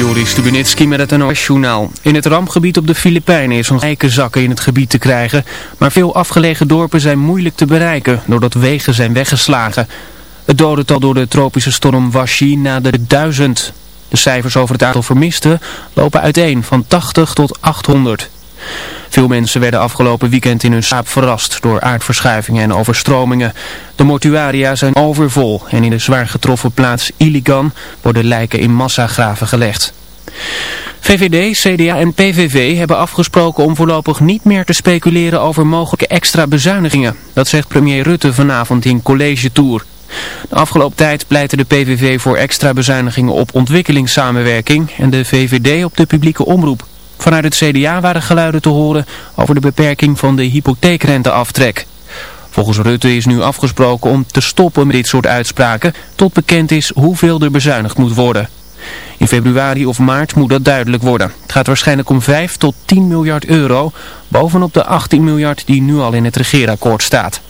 Joris Stubenitski met het NOS-journaal. In het rampgebied op de Filipijnen is een eikenzakken in het gebied te krijgen. Maar veel afgelegen dorpen zijn moeilijk te bereiken doordat wegen zijn weggeslagen. Het dodental door de tropische storm Washi naderde duizend. De cijfers over het aantal vermisten lopen uiteen van 80 tot 800. Veel mensen werden afgelopen weekend in hun slaap verrast door aardverschuivingen en overstromingen. De mortuaria zijn overvol en in de zwaar getroffen plaats Iligan worden lijken in massagraven gelegd. VVD, CDA en PVV hebben afgesproken om voorlopig niet meer te speculeren over mogelijke extra bezuinigingen. Dat zegt premier Rutte vanavond in College Tour. De afgelopen tijd pleitte de PVV voor extra bezuinigingen op ontwikkelingssamenwerking en de VVD op de publieke omroep. Vanuit het CDA waren geluiden te horen over de beperking van de hypotheekrenteaftrek. Volgens Rutte is nu afgesproken om te stoppen met dit soort uitspraken tot bekend is hoeveel er bezuinigd moet worden. In februari of maart moet dat duidelijk worden. Het gaat waarschijnlijk om 5 tot 10 miljard euro, bovenop de 18 miljard die nu al in het regeerakkoord staat.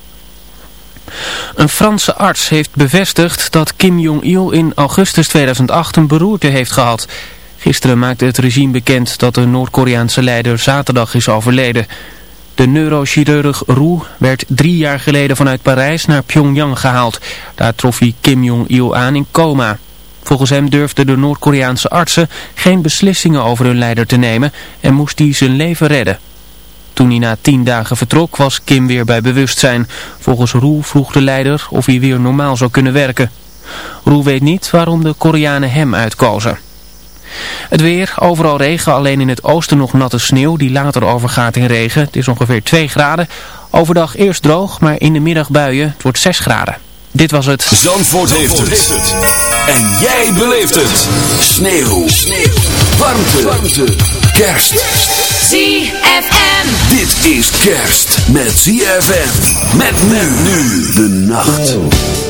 Een Franse arts heeft bevestigd dat Kim Jong-il in augustus 2008 een beroerte heeft gehad. Gisteren maakte het regime bekend dat de Noord-Koreaanse leider zaterdag is overleden. De neurochirurg Roe werd drie jaar geleden vanuit Parijs naar Pyongyang gehaald. Daar trof hij Kim Jong-il aan in coma. Volgens hem durfden de Noord-Koreaanse artsen geen beslissingen over hun leider te nemen en moest hij zijn leven redden. Toen hij na tien dagen vertrok was Kim weer bij bewustzijn. Volgens Roe vroeg de leider of hij weer normaal zou kunnen werken. Roe weet niet waarom de Koreanen hem uitkozen. Het weer, overal regen, alleen in het oosten nog natte sneeuw die later overgaat in regen. Het is ongeveer 2 graden. Overdag eerst droog, maar in de middag buien. Het wordt 6 graden. Dit was het. Zandvoort, heeft, het. En jij beleeft het. Sneeuw. sneeuw. Warmte. Warmte. Kerst. ZFM. Dit is kerst met ZFM. Met men nu de nacht.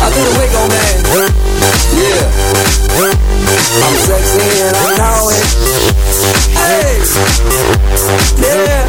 I do the man. Yeah. I'm sexy and I know it. Hey. Yeah.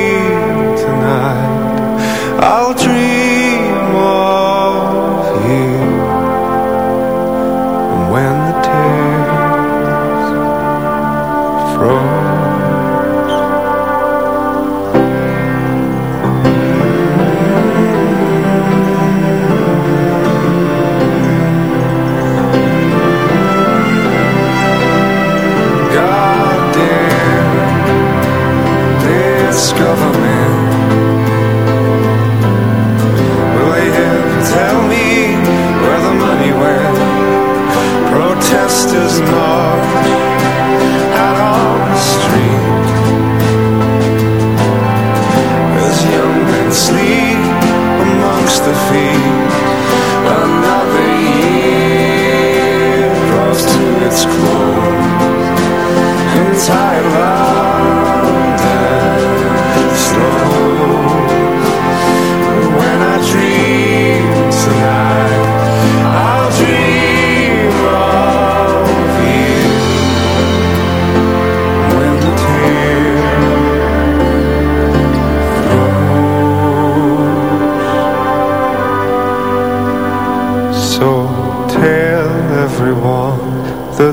night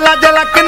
la de la que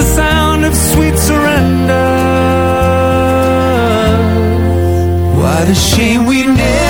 the sound of sweet surrender? What a shame we never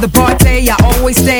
the party, I always stay